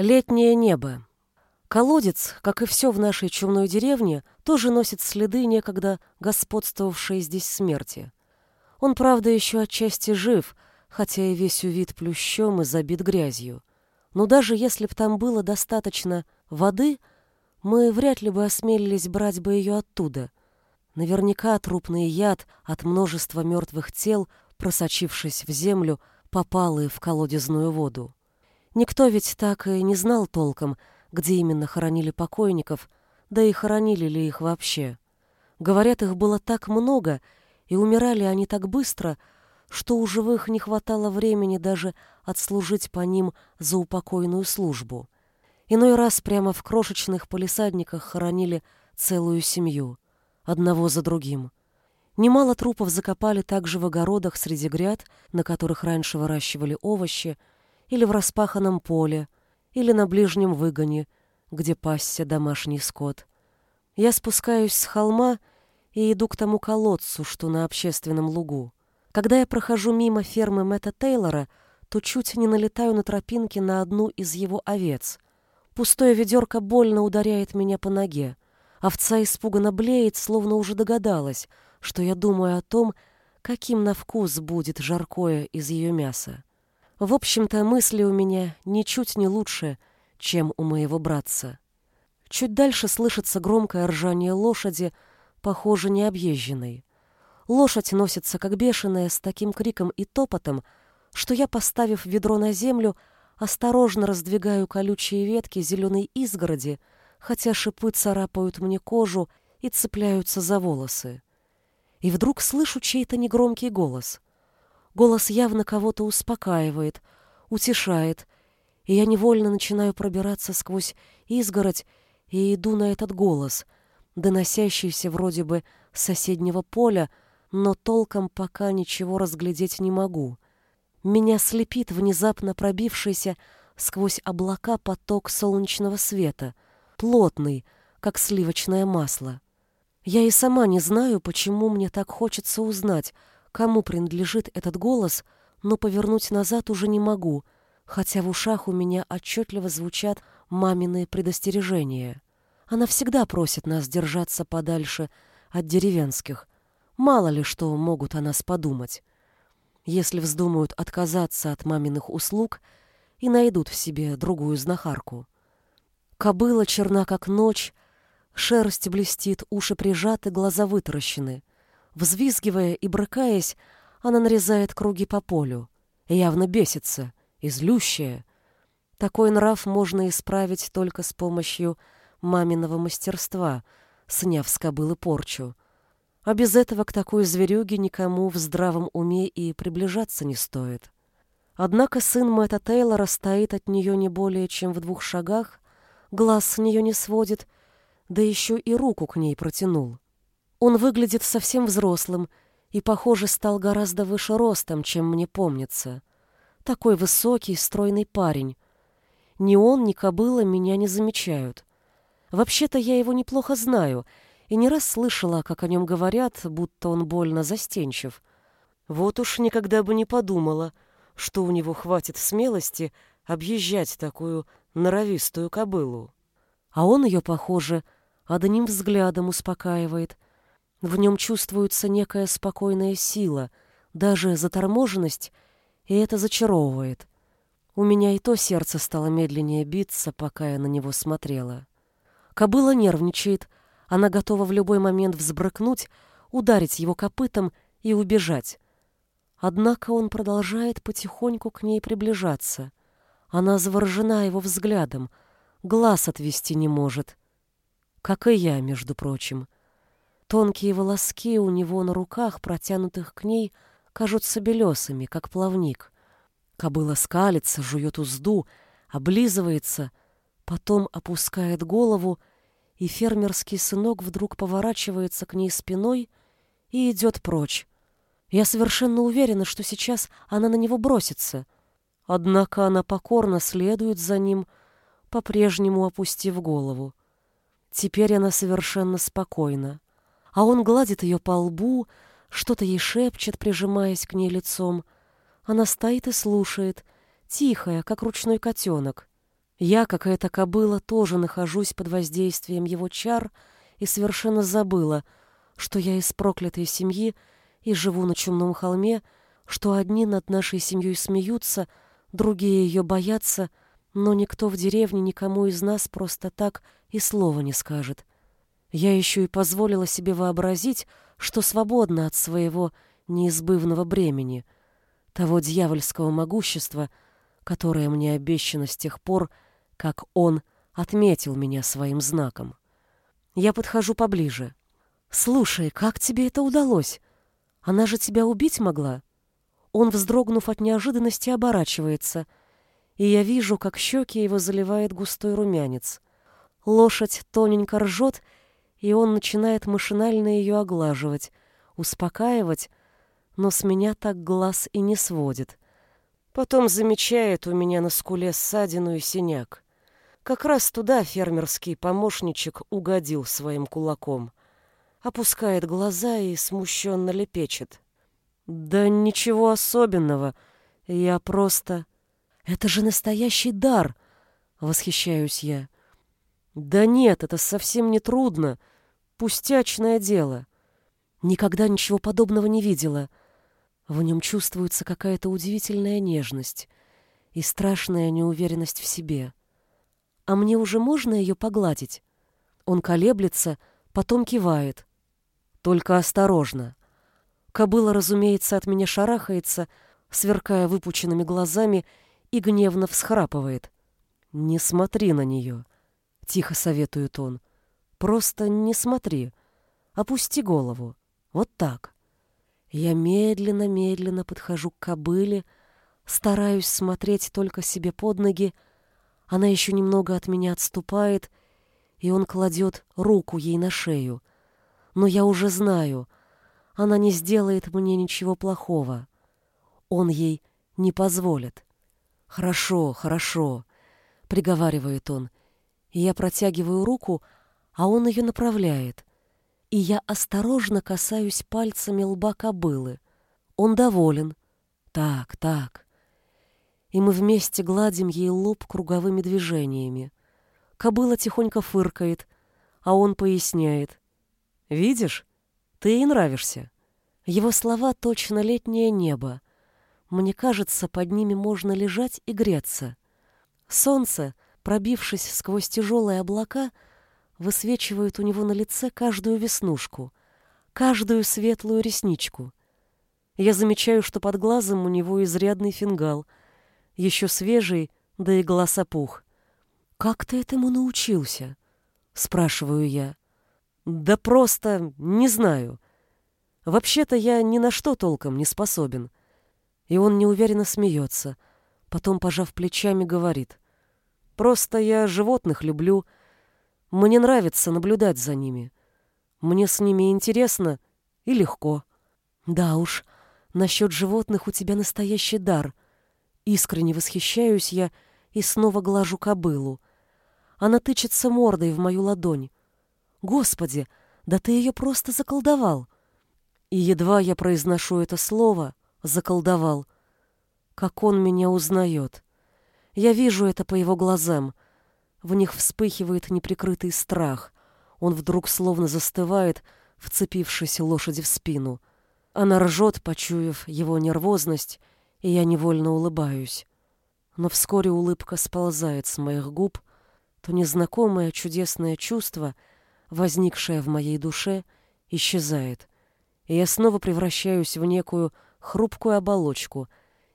Летнее небо. Колодец, как и все в нашей чумной деревне, тоже носит следы некогда господствовавшей здесь смерти. Он, правда, еще отчасти жив, хотя и весь увид плющом и забит грязью. Но даже если б там было достаточно воды, мы вряд ли бы осмелились брать бы ее оттуда. Наверняка трупный яд от множества мертвых тел, просочившись в землю, попал и в колодезную воду. Никто ведь так и не знал толком, где именно хоронили покойников, да и хоронили ли их вообще. Говорят, их было так много, и умирали они так быстро, что у живых не хватало времени даже отслужить по ним за упокойную службу. Иной раз прямо в крошечных полисадниках хоронили целую семью, одного за другим. Немало трупов закопали также в огородах среди гряд, на которых раньше выращивали овощи, или в распаханном поле, или на ближнем выгоне, где пасся домашний скот. Я спускаюсь с холма и иду к тому колодцу, что на общественном лугу. Когда я прохожу мимо фермы Мэтта Тейлора, то чуть не налетаю на тропинке на одну из его овец. Пустое ведерко больно ударяет меня по ноге. Овца испуганно блеет, словно уже догадалась, что я думаю о том, каким на вкус будет жаркое из ее мяса. В общем-то, мысли у меня ничуть не лучше, чем у моего братца. Чуть дальше слышится громкое ржание лошади, похоже, необъезженной. Лошадь носится как бешеная с таким криком и топотом, что я, поставив ведро на землю, осторожно раздвигаю колючие ветки зеленой изгороди, хотя шипы царапают мне кожу и цепляются за волосы. И вдруг слышу чей-то негромкий голос — Голос явно кого-то успокаивает, утешает, и я невольно начинаю пробираться сквозь изгородь и иду на этот голос, доносящийся вроде бы с соседнего поля, но толком пока ничего разглядеть не могу. Меня слепит внезапно пробившийся сквозь облака поток солнечного света, плотный, как сливочное масло. Я и сама не знаю, почему мне так хочется узнать, кому принадлежит этот голос, но повернуть назад уже не могу, хотя в ушах у меня отчетливо звучат мамины предостережения. Она всегда просит нас держаться подальше от деревенских. Мало ли что могут о нас подумать. Если вздумают отказаться от маминых услуг и найдут в себе другую знахарку. Кобыла черна, как ночь, шерсть блестит, уши прижаты, глаза вытаращены. Взвизгивая и брыкаясь, она нарезает круги по полю. Явно бесится, излющая. Такой нрав можно исправить только с помощью маминого мастерства, сняв с кобылы порчу. А без этого к такой зверюге никому в здравом уме и приближаться не стоит. Однако сын Мэтта Тейлора стоит от нее не более чем в двух шагах, глаз с нее не сводит, да еще и руку к ней протянул. Он выглядит совсем взрослым и, похоже, стал гораздо выше ростом, чем мне помнится. Такой высокий, стройный парень. Ни он, ни кобыла меня не замечают. Вообще-то я его неплохо знаю и не раз слышала, как о нем говорят, будто он больно застенчив. Вот уж никогда бы не подумала, что у него хватит смелости объезжать такую норовистую кобылу. А он ее, похоже, одним взглядом успокаивает — в нем чувствуется некая спокойная сила, даже заторможенность, и это зачаровывает. У меня и то сердце стало медленнее биться, пока я на него смотрела. Кобыла нервничает, она готова в любой момент взбрыкнуть, ударить его копытом и убежать. Однако он продолжает потихоньку к ней приближаться. Она заворожена его взглядом, глаз отвести не может. Как и я, между прочим. Тонкие волоски у него на руках, протянутых к ней, кажутся белесами, как плавник. Кобыла скалится, жует узду, облизывается, потом опускает голову, и фермерский сынок вдруг поворачивается к ней спиной и идет прочь. Я совершенно уверена, что сейчас она на него бросится. Однако она покорно следует за ним, по-прежнему опустив голову. Теперь она совершенно спокойна а он гладит ее по лбу, что-то ей шепчет, прижимаясь к ней лицом. Она стоит и слушает, тихая, как ручной котенок. Я, как эта кобыла, тоже нахожусь под воздействием его чар и совершенно забыла, что я из проклятой семьи и живу на чумном холме, что одни над нашей семьей смеются, другие ее боятся, но никто в деревне никому из нас просто так и слова не скажет. Я еще и позволила себе вообразить, что свободна от своего неизбывного бремени, того дьявольского могущества, которое мне обещано с тех пор, как он отметил меня своим знаком. Я подхожу поближе. «Слушай, как тебе это удалось? Она же тебя убить могла?» Он, вздрогнув от неожиданности, оборачивается, и я вижу, как щеки его заливает густой румянец. Лошадь тоненько ржет, и он начинает машинально ее оглаживать, успокаивать, но с меня так глаз и не сводит. Потом замечает у меня на скуле ссадину и синяк. Как раз туда фермерский помощничек угодил своим кулаком. Опускает глаза и смущенно лепечет. Да ничего особенного. Я просто... Это же настоящий дар, восхищаюсь я. Да нет, это совсем не трудно. Пустячное дело. Никогда ничего подобного не видела. В нем чувствуется какая-то удивительная нежность и страшная неуверенность в себе. А мне уже можно ее погладить? Он колеблется, потом кивает. Только осторожно. Кобыла, разумеется, от меня шарахается, сверкая выпученными глазами и гневно всхрапывает. «Не смотри на нее», — тихо советует он. «Просто не смотри. Опусти голову. Вот так». Я медленно-медленно подхожу к кобыле, стараюсь смотреть только себе под ноги. Она еще немного от меня отступает, и он кладет руку ей на шею. Но я уже знаю — она не сделает мне ничего плохого. Он ей не позволит. «Хорошо, хорошо», — приговаривает он. И я протягиваю руку, а он ее направляет. И я осторожно касаюсь пальцами лба кобылы. Он доволен. Так, так. И мы вместе гладим ей лоб круговыми движениями. Кобыла тихонько фыркает, а он поясняет. «Видишь, ты ей нравишься. Его слова точно летнее небо. Мне кажется, под ними можно лежать и греться. Солнце, пробившись сквозь тяжелые облака, высвечивает у него на лице каждую веснушку, каждую светлую ресничку. Я замечаю, что под глазом у него изрядный фингал, еще свежий, да и глаз опух. «Как ты этому научился?» — спрашиваю я. Да просто не знаю. Вообще-то я ни на что толком не способен. И он неуверенно смеется, потом, пожав плечами, говорит. Просто я животных люблю. Мне нравится наблюдать за ними. Мне с ними интересно и легко. Да уж, насчет животных у тебя настоящий дар. Искренне восхищаюсь я и снова глажу кобылу. Она тычется мордой в мою ладонь. Господи, да ты ее просто заколдовал. И едва я произношу это слово «заколдовал», как он меня узнает. Я вижу это по его глазам. В них вспыхивает неприкрытый страх. Он вдруг словно застывает, вцепившись лошади в спину. Она ржет, почуяв его нервозность, и я невольно улыбаюсь. Но вскоре улыбка сползает с моих губ, то незнакомое чудесное чувство — возникшая в моей душе, исчезает, и я снова превращаюсь в некую хрупкую оболочку,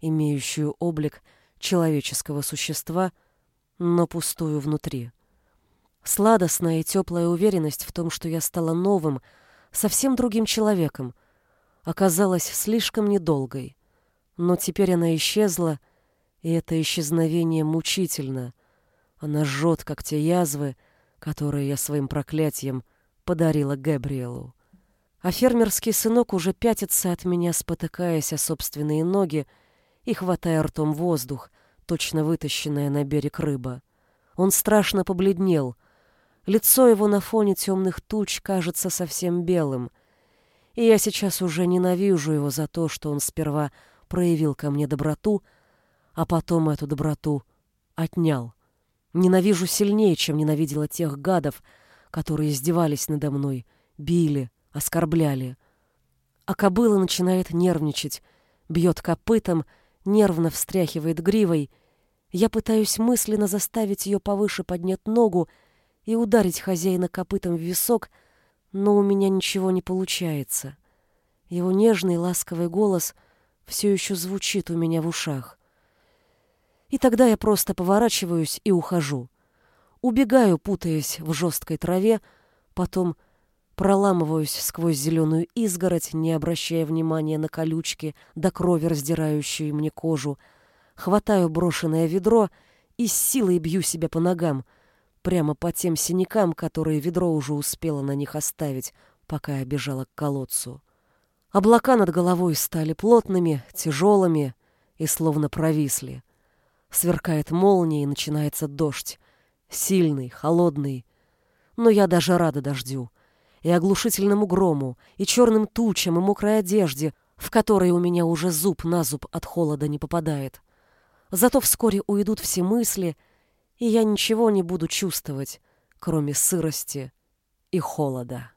имеющую облик человеческого существа, но пустую внутри. Сладостная и теплая уверенность в том, что я стала новым, совсем другим человеком, оказалась слишком недолгой. Но теперь она исчезла, и это исчезновение мучительно. Она жжет, как те язвы, которые я своим проклятием подарила Габриэлу. А фермерский сынок уже пятится от меня, спотыкаясь о собственные ноги и хватая ртом воздух, точно вытащенная на берег рыба. Он страшно побледнел. Лицо его на фоне темных туч кажется совсем белым. И я сейчас уже ненавижу его за то, что он сперва проявил ко мне доброту, а потом эту доброту отнял. Ненавижу сильнее, чем ненавидела тех гадов, которые издевались надо мной, били, оскорбляли. А кобыла начинает нервничать, бьет копытом, нервно встряхивает гривой. Я пытаюсь мысленно заставить ее повыше поднять ногу и ударить хозяина копытом в висок, но у меня ничего не получается. Его нежный ласковый голос все еще звучит у меня в ушах. И тогда я просто поворачиваюсь и ухожу. Убегаю, путаясь в жесткой траве, потом проламываюсь сквозь зеленую изгородь, не обращая внимания на колючки, до крови раздирающие мне кожу, хватаю брошенное ведро и с силой бью себя по ногам, прямо по тем синякам, которые ведро уже успело на них оставить, пока я бежала к колодцу. Облака над головой стали плотными, тяжелыми и словно провисли. Сверкает молния и начинается дождь. Сильный, холодный. Но я даже рада дождю. И оглушительному грому, и черным тучам, и мокрой одежде, в которой у меня уже зуб на зуб от холода не попадает. Зато вскоре уйдут все мысли, и я ничего не буду чувствовать, кроме сырости и холода.